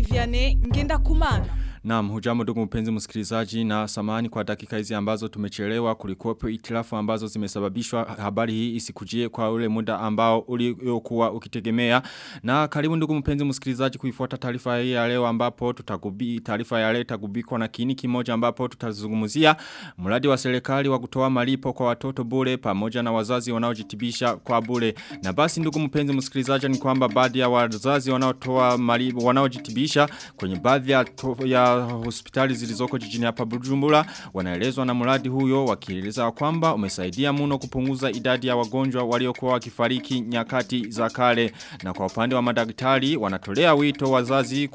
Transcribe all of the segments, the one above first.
Vianney Ngendakumana Naam, hujambo ndugu mpenzi msikilizaji na samani kwa dakika hizi ambazo tumechelewa kulikuwepo itilafu ambazo zimesababishwa habari hii isikujie kwa ule muda ambao uliokuwa ukitegemea. Na karibu ndugu mpenzi msikilizaji kuifuata taarifa hii ya leo ambapo tutagubi taarifa ya leo itagubikwa na kini kimoja ambapo tutazungumzia mradi wa serikali wa kutoa malipo kwa watoto bure pamoja na wazazi wanaojitibisha kwa bure. Na basi ndugu mpenzi msikilizaji ni kwamba baadhi ya wazazi wanaotoa malipo wanaojitibisha kwenye baadhi ya, to, ya hospitali zilizoko jijini hapa Bujumbura wanaelezwa na mradi huyo wakieleza kwamba umesaidia mno kupunguza idadi ya wagonjwa waliokuwa wakifariki nyakati za kale. Na kwa upande wa madaktari wanatolea wito wazazi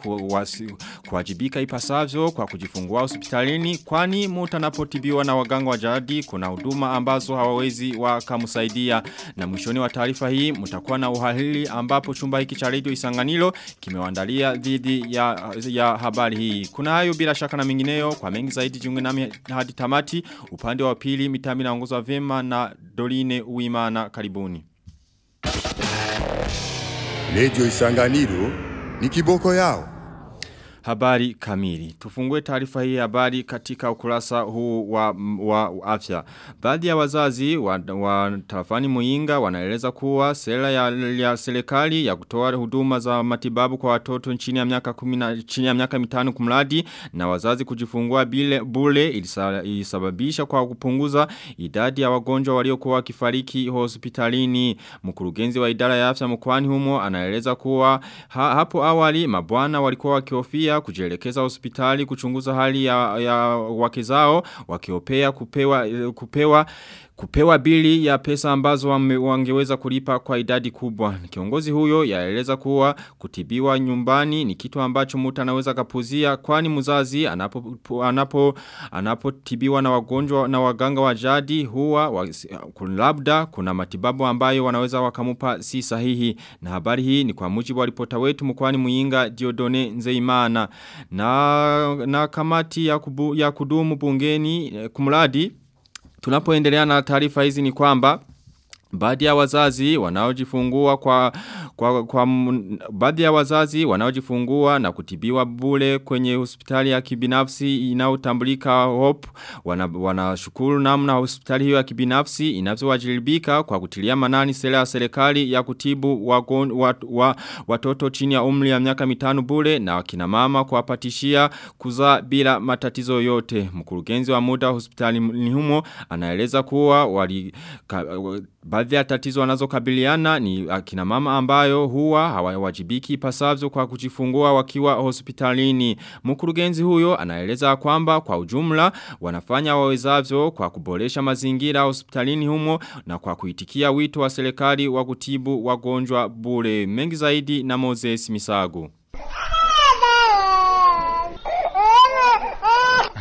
kuwajibika ipasavyo kwa kujifungua hospitalini kwani mtu anapotibiwa na waganga wa jadi kuna huduma ambazo hawawezi wakamsaidia. Na mwishoni wa taarifa hii mtakuwa na uhalili ambapo chumba hiki cha radio Isanganilo kimewaandalia dhidi ya, ya habari hii. Kuna hayo bila shaka na mingineyo kwa mengi zaidi jiunge nami hadi tamati upande wa pili mitami naongozwa vema na Doline Uimana karibuni. Radio Isanganiro ni kiboko yao. Habari kamili. Tufungue taarifa hii habari katika ukurasa huu wa, wa afya. Baadhi ya wazazi wa, wa tarafani muinga wanaeleza kuwa sera ya, ya serikali ya kutoa huduma za matibabu kwa watoto chini ya miaka kumina, chini ya miaka mitano kumradi na wazazi kujifungua bile bule ilisababisha kwa kupunguza idadi ya wagonjwa waliokuwa wakifariki hospitalini. Mkurugenzi wa idara ya afya mkoani humo anaeleza kuwa ha, hapo awali mabwana walikuwa wakihofia kujielekeza hospitali kuchunguza hali ya, ya wake zao wakiopea kupewa kupewa kupewa bili ya pesa ambazo wangeweza kulipa kwa idadi kubwa. Kiongozi huyo yaeleza kuwa kutibiwa nyumbani ni kitu ambacho mtu anaweza kapuzia kwani mzazi anapo anapo anapotibiwa na wagonjwa na waganga wa jadi huwa labda kuna matibabu ambayo wanaweza wakamupa si sahihi. Na habari hii ni kwa mujibu wa ripota wetu mkwani Muyinga Diodone Nzeimana. Na na kamati ya, kubu, ya kudumu bungeni kumradi Tunapoendelea na taarifa hizi ni kwamba Baadhi ya wazazi wanaojifungua kwa, kwa, kwa baadhi ya wazazi wanaojifungua na kutibiwa bure kwenye hospitali ya kibinafsi inayotambulika Hope wanashukuru wana namna hospitali hiyo ya kibinafsi inavyowajibika kwa kutilia manani sera ya serikali ya kutibu wagon, wat, wa, watoto chini ya umri ya miaka mitano bure na wakina mama kuwapatishia kuzaa bila matatizo yote. Mkurugenzi wa muda hospitali humo anaeleza kuwa wali ka, Baadhi ya tatizo wanazokabiliana ni akina mama ambayo huwa hawawajibiki pasavyo kwa kujifungua wakiwa hospitalini. Mkurugenzi huyo anaeleza kwamba kwa ujumla wanafanya wawezavyo kwa kuboresha mazingira hospitalini humo na kwa kuitikia wito wa serikali wa kutibu wagonjwa bure. Mengi zaidi na Moses Misago.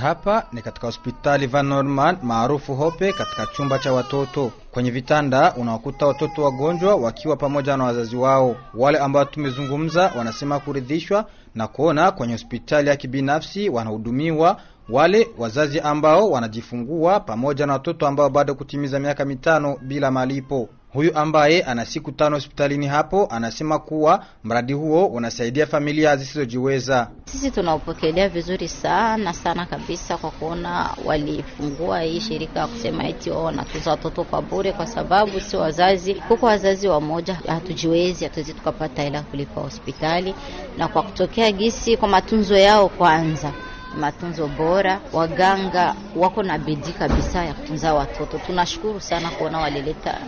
Hapa ni katika hospitali Van Norman maarufu Hope katika chumba cha watoto. Kwenye vitanda unawakuta watoto wagonjwa wakiwa pamoja na wazazi wao. Wale ambao tumezungumza wanasema kuridhishwa na kuona kwenye hospitali ya kibinafsi wanahudumiwa wale wazazi ambao wanajifungua pamoja na watoto ambao bado kutimiza miaka mitano bila malipo. Huyu ambaye ana siku tano hospitalini hapo anasema kuwa mradi huo unasaidia familia zisizojiweza. Sisi tunaupokelea vizuri sana sana kabisa, kwa kuona walifungua hii shirika ya kusema eti wao wanatuza watoto kwa bure, kwa sababu si wazazi, huko wazazi wamoja hatujiwezi, hatuwezi tukapata hela kulipa hospitali, na kwa kutokea gisi kwa matunzo yao kwanza matunzo bora, waganga wako na bidii kabisa ya kutunza watoto. Tunashukuru sana kuona walileta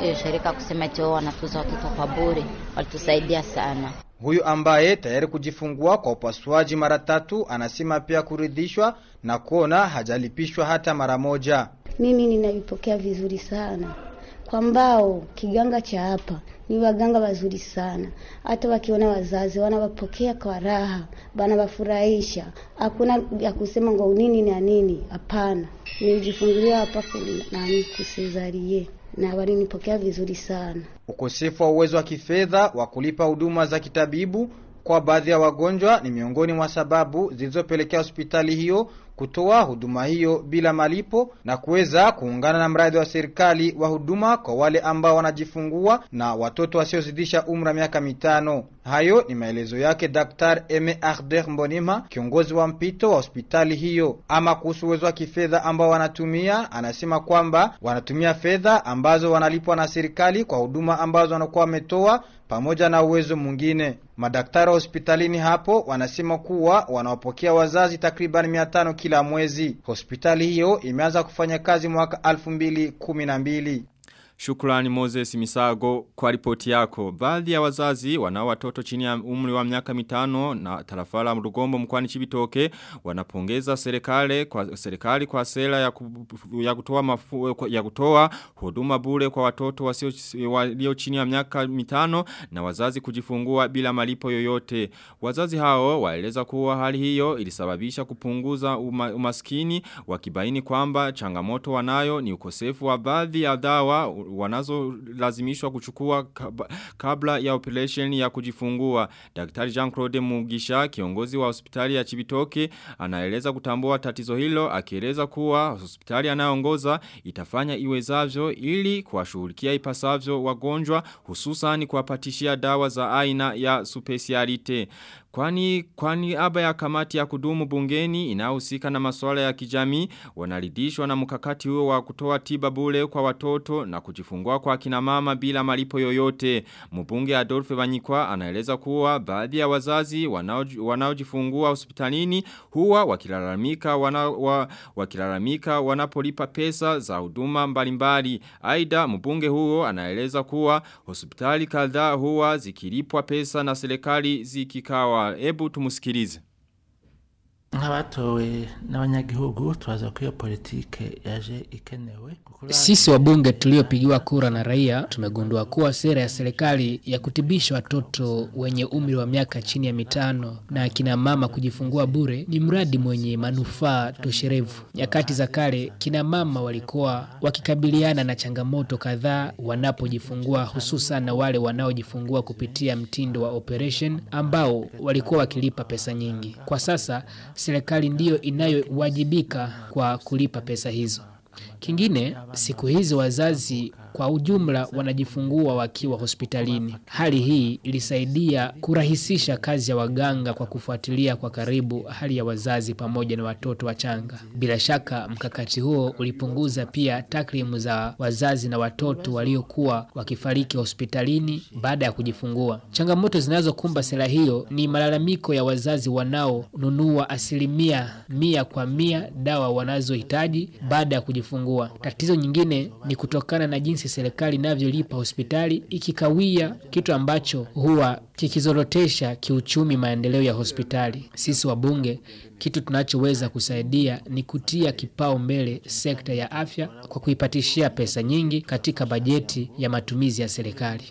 hiyo shirika kusema eti wao wanatuza watoto kwa bure, walitusaidia sana. Huyu ambaye tayari kujifungua kwa upasuaji mara tatu anasema pia kuridhishwa na kuona hajalipishwa hata mara moja. Mimi ninaipokea vizuri sana kwa mbao kiganga cha hapa ni waganga wazuri sana, hata wakiona wazazi wanawapokea kwa raha, wanawafurahisha. Hakuna ya kusema ngo nini na nini, hapana. Nilijifungulia hapa nani kusezarie na walinipokea vizuri sana. Ukosefu wa uwezo wa kifedha wa kulipa huduma za kitabibu kwa baadhi ya wagonjwa ni miongoni mwa sababu zilizopelekea hospitali hiyo kutoa huduma hiyo bila malipo na kuweza kuungana na mradi wa serikali wa huduma kwa wale ambao wanajifungua na watoto wasiozidisha umri wa miaka mitano. Hayo ni maelezo yake Daktari Eme Arder Mbonima, kiongozi wa mpito wa hospitali hiyo. Ama kuhusu uwezo wa kifedha ambao wanatumia, anasema kwamba wanatumia fedha ambazo wanalipwa na serikali kwa huduma ambazo wanakuwa wametoa pamoja na uwezo mwingine. Madaktari wa hospitalini hapo wanasema kuwa wanawapokea wazazi takriban mia tano kila mwezi. Hospitali hiyo imeanza kufanya kazi mwaka 2012. Shukrani Moses Misago kwa ripoti yako. Baadhi ya wazazi wana watoto chini ya umri wa miaka mitano na tarafala mrugombo mkwani chibitoke wanapongeza serikali kwa serikali kwa sera ya, ku, ya kutoa mafu, ya kutoa huduma bure kwa watoto wasio walio chini ya miaka mitano na wazazi kujifungua bila malipo yoyote. Wazazi hao waeleza kuwa hali hiyo ilisababisha kupunguza uma, umaskini wakibaini kwamba changamoto wanayo ni ukosefu wa baadhi ya dawa wanazo lazimishwa kuchukua kabla ya operation ya kujifungua. Daktari Jean-Claude Mugisha, kiongozi wa hospitali ya Chibitoke, anaeleza kutambua tatizo hilo, akieleza kuwa hospitali anayongoza itafanya iwezavyo ili kuwashughulikia ipasavyo wagonjwa hususani kuwapatishia dawa za aina ya specialite. Kwani kwani aba ya kamati ya kudumu bungeni inahusika na masuala ya kijamii wanaridhishwa na mkakati huo wa kutoa tiba bure kwa watoto na kujifungua kwa kina mama bila malipo yoyote. Mbunge Adolphe Banyikwa anaeleza kuwa baadhi ya wazazi wanaojifungua wanao hospitalini huwa wakilalamika wana, wa, wakilalamika wanapolipa pesa za huduma mbalimbali. aida mbunge huo anaeleza kuwa hospitali kadhaa huwa zikilipwa pesa na serikali zikikawa Ebu tumusikilize. Sisi wabunge tuliopigiwa kura na raia tumegundua kuwa sera ya serikali ya kutibisha watoto wenye umri wa miaka chini ya mitano na akina mama kujifungua bure ni mradi mwenye manufaa tosherevu. Nyakati za kale, kina mama walikuwa wakikabiliana na changamoto kadhaa wanapojifungua, hususan na wale wanaojifungua kupitia mtindo wa operation ambao walikuwa wakilipa pesa nyingi. Kwa sasa serikali ndiyo inayowajibika kwa kulipa pesa hizo. Kingine, siku hizi wazazi kwa ujumla wanajifungua wakiwa hospitalini. Hali hii ilisaidia kurahisisha kazi ya waganga kwa kufuatilia kwa karibu hali ya wazazi pamoja na watoto wachanga. Bila shaka, mkakati huo ulipunguza pia takrimu za wazazi na watoto waliokuwa wakifariki hospitalini baada ya kujifungua. Changamoto zinazokumba sera hiyo ni malalamiko ya wazazi wanaonunua asilimia mia kwa mia dawa wanazohitaji baada ya kujifungua. Tatizo nyingine ni kutokana na jinsi serikali inavyolipa hospitali ikikawia, kitu ambacho huwa kikizorotesha kiuchumi maendeleo ya hospitali. Sisi wabunge, kitu tunachoweza kusaidia ni kutia kipao mbele sekta ya afya kwa kuipatishia pesa nyingi katika bajeti ya matumizi ya serikali.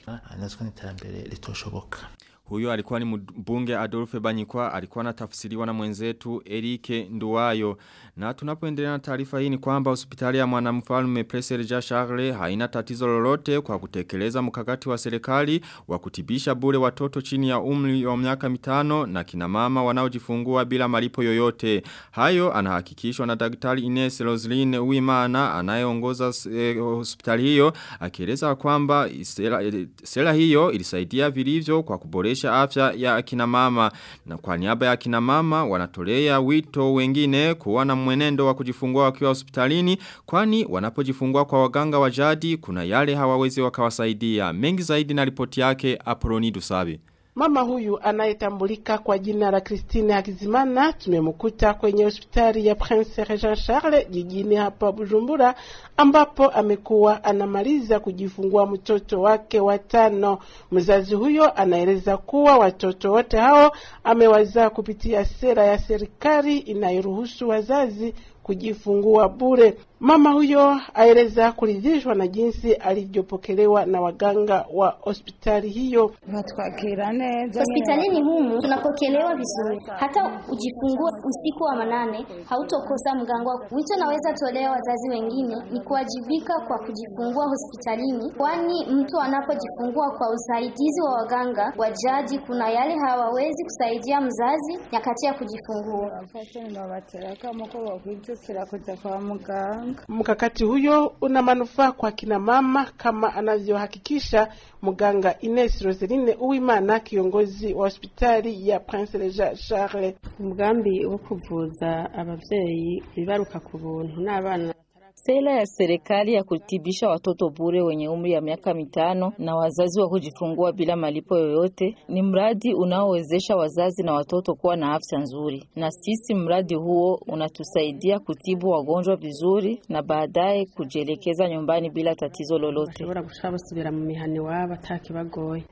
Huyo alikuwa ni mbunge Adolphe Banyikwa, alikuwa anatafsiriwa na mwenzetu Erike Nduwayo. Na tunapoendelea na taarifa hii ni kwamba hospitali ya mwanamfalme Preserja Charles haina tatizo lolote kwa kutekeleza mkakati wa serikali wa kutibisha bure watoto chini ya umri wa miaka mitano na kina mama wanaojifungua bila malipo yoyote. Hayo anahakikishwa na daktari Ines Roseline Uimana anayeongoza eh, hospitali hiyo akieleza kwamba sera, eh, sera hiyo ilisaidia vilivyo kwa kuboresha kuboresha afya ya akina mama. Na kwa niaba ya akina mama wanatolea wito wengine kuwa na mwenendo wa kujifungua wakiwa hospitalini kwani wanapojifungua kwa waganga wa jadi kuna yale hawawezi wakawasaidia. Mengi zaidi na ripoti yake Apoloni Dusabe Mama huyu anayetambulika kwa jina la Christine Hakizimana tumemkuta kwenye hospitali ya Prince Regent Charles jijini hapa Bujumbura, ambapo amekuwa anamaliza kujifungua mtoto wake wa tano. Mzazi huyo anaeleza kuwa watoto wote hao amewazaa kupitia sera ya serikali inayoruhusu wazazi kujifungua bure. Mama huyo aeleza kuridhishwa na jinsi alivyopokelewa na waganga wa hospitali hiyo. Hospitalini humu tunapokelewa vizuri, hata ujifungua usiku wa manane hautokosa mganga. Wito naweza tolea wazazi wengine ni kuwajibika kwa kujifungua hospitalini, kwani mtu anapojifungua kwa usaidizi wa waganga wa jadi, kuna yale hawawezi kusaidia mzazi nyakati ya kujifungua. Mkakati huyo una manufaa kwa kina mama kama anavyohakikisha mganga Ines Roseline Uwimana, kiongozi wa hospitali ya Prince Regent Charles. umugambi wo kuvuza abavyeyi bibaruka ku buntu n'abana Sera ya serikali ya kutibisha watoto bure wenye umri ya miaka mitano na wazazi wa kujifungua bila malipo yoyote ni mradi unaowezesha wazazi na watoto kuwa na afya nzuri, na sisi mradi huo unatusaidia kutibu wagonjwa vizuri na baadaye kujielekeza nyumbani bila tatizo lolote.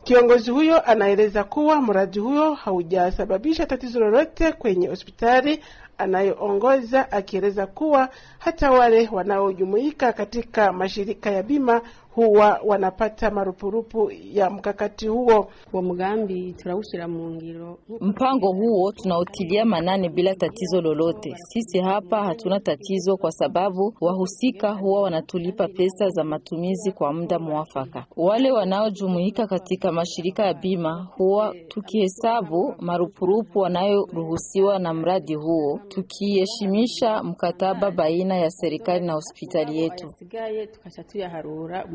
Kiongozi huyo anaeleza kuwa mradi huo haujasababisha tatizo lolote kwenye hospitali anayoongoza, akieleza kuwa hata wale wanaojumuika katika mashirika ya bima huwa wanapata marupurupu ya mkakati huo. wa mgambi turawushira mu ngiro Mpango huo tunautilia manane bila tatizo lolote. Sisi hapa hatuna tatizo kwa sababu wahusika huwa wanatulipa pesa za matumizi kwa muda mwafaka. Wale wanaojumuika katika mashirika ya bima huwa tukihesabu marupurupu wanayoruhusiwa na mradi huo, tukiheshimisha mkataba baina ya serikali na hospitali yetu.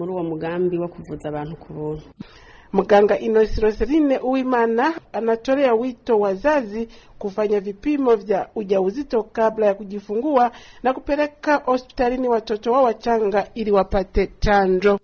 Muri uwo mugambi wo kuvuza abantu ku buntu. Mganga Inosi Roseline Uwimana anatolea wito wazazi kufanya vipimo vya ujauzito kabla ya kujifungua na kupeleka hospitalini watoto wao wachanga ili wapate chanjo.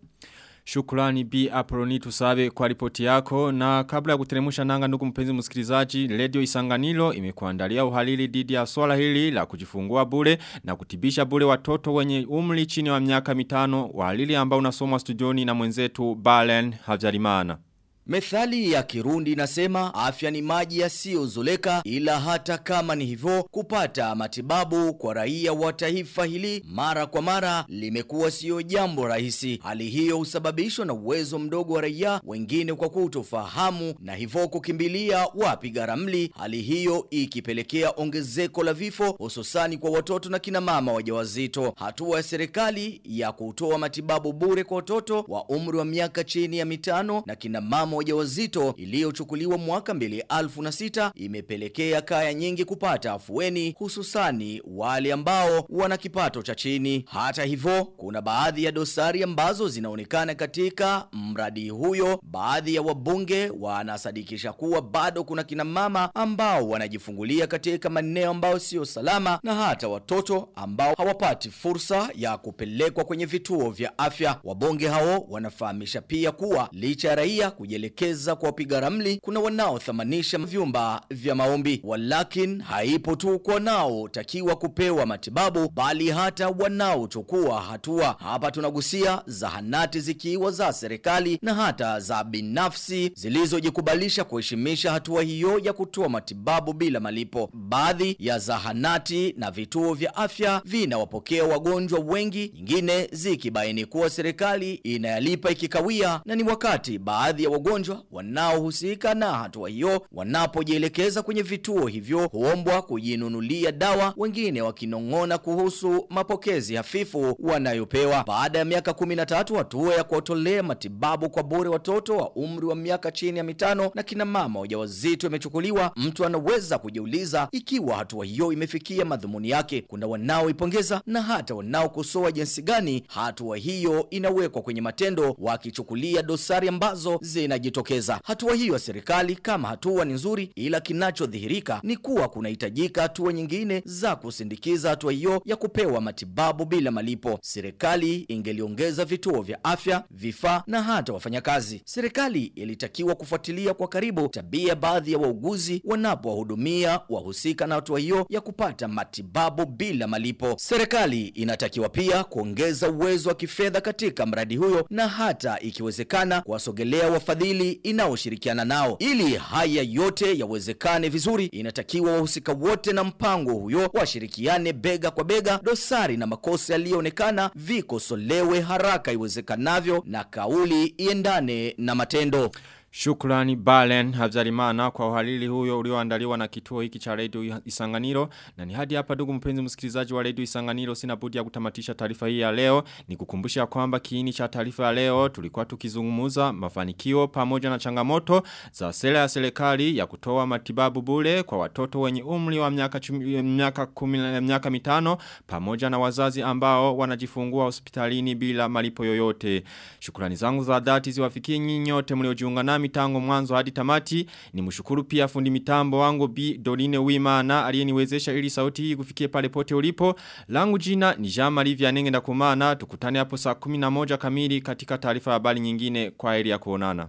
Shukrani B. Aproni tusabe kwa ripoti yako na kabla ya kuteremusha nanga ndugu mpenzi msikilizaji Radio Isanganilo imekuandalia uhalili dhidi ya swala hili la kujifungua bure na kutibisha bure watoto wenye umri chini wa miaka mitano uhalili ambao unasomwa studioni na mwenzetu Balen Havjarimana. Methali ya Kirundi inasema afya ni maji yasiyozoleka ila hata kama ni hivyo kupata matibabu kwa raia wa taifa hili mara kwa mara limekuwa sio jambo rahisi. Hali hiyo husababishwa na uwezo mdogo wa raia wengine kwa kutofahamu na hivyo kukimbilia wapiga ramli. Hali hiyo ikipelekea ongezeko la vifo hususani kwa watoto na kina mama wajawazito. Hatua ya serikali ya kutoa matibabu bure kwa watoto wa umri wa miaka chini ya mitano na kina mama wajawazito iliyochukuliwa mwaka 2006 imepelekea kaya nyingi kupata afueni hususani wale ambao wana kipato cha chini. Hata hivyo, kuna baadhi ya dosari ambazo zinaonekana katika mradi huyo. Baadhi ya wabunge wanasadikisha kuwa bado kuna kina mama ambao wanajifungulia katika maeneo ambayo sio salama na hata watoto ambao hawapati fursa ya kupelekwa kwenye vituo vya afya. Wabunge hao wanafahamisha pia kuwa licha ya raia kujielekeza kwa wapiga ramli, kuna wanaothamanisha vyumba vya maombi. Walakin haipo tu kwa wanaotakiwa kupewa matibabu, bali hata wanaochukua hatua. Hapa tunagusia zahanati zikiwa za serikali na hata za binafsi zilizojikubalisha kuheshimisha hatua hiyo ya kutoa matibabu bila malipo. Baadhi ya zahanati na vituo vya afya vinawapokea wagonjwa wengi, nyingine zikibaini kuwa serikali inayalipa ikikawia, na ni wakati baadhi ya wagonjwa wanaohusika na hatua hiyo wanapojielekeza kwenye vituo hivyo huombwa kujinunulia dawa, wengine wakinong'ona kuhusu mapokezi hafifu wanayopewa. Baada ya miaka 13 hatua ya kuwatolea matibabu kwa bure watoto wa umri wa miaka chini ya mitano na kina mama wajawazito imechukuliwa, mtu anaweza kujiuliza ikiwa hatua hiyo imefikia madhumuni yake. Kuna wanaoipongeza na hata wanaokosoa jinsi gani hatua hiyo inawekwa kwenye matendo, wakichukulia dosari ambazo zinajitokeza. Hatua hiyo ya serikali kama hatua ni nzuri, ila kinachodhihirika ni kuwa kunahitajika hatua nyingine za kusindikiza hatua hiyo ya kupewa matibabu bila malipo. Serikali ingeliongeza vituo vya afya, vifaa na hata wafanyakazi. Serikali ilitakiwa kufuatilia kwa karibu tabia baadhi ya wauguzi wanapowahudumia wahusika na hatua hiyo ya kupata matibabu bila malipo. Serikali inatakiwa pia kuongeza uwezo wa kifedha katika mradi huyo na hata ikiwezekana kuwasogelea wafadhili miwili inaoshirikiana nao. Ili haya yote yawezekane vizuri, inatakiwa wahusika wote na mpango huyo washirikiane bega kwa bega, dosari na makosa yaliyoonekana vikosolewe haraka iwezekanavyo na kauli iendane na matendo. Shukrani Balen Habzarimana kwa uhalili huyo ulioandaliwa na kituo hiki cha Radio Isanganiro. Na ni hadi hapa ndugu mpenzi msikilizaji wa Radio Isanganiro sina budi ya kutamatisha taarifa hii ya leo. Ni kukumbusha kwamba kiini cha taarifa ya leo tulikuwa tukizungumuza mafanikio pamoja na changamoto za sera ya serikali ya kutoa matibabu bure kwa watoto wenye umri wa miaka miaka kumi, miaka mitano pamoja na wazazi ambao wanajifungua hospitalini bila malipo yoyote. Shukrani zangu za dhati ziwafikie nyinyi nyote mliojiunga nami tangu mwanzo hadi tamati. Ni mshukuru pia fundi mitambo wangu Bi Doline Wimana aliyeniwezesha ili sauti hii kufikie pale pote ulipo. Langu jina ni Jean Marie Vianenge ndakumana. Tukutane hapo saa 11 kamili katika taarifa habari nyingine. Kwa heri ya kuonana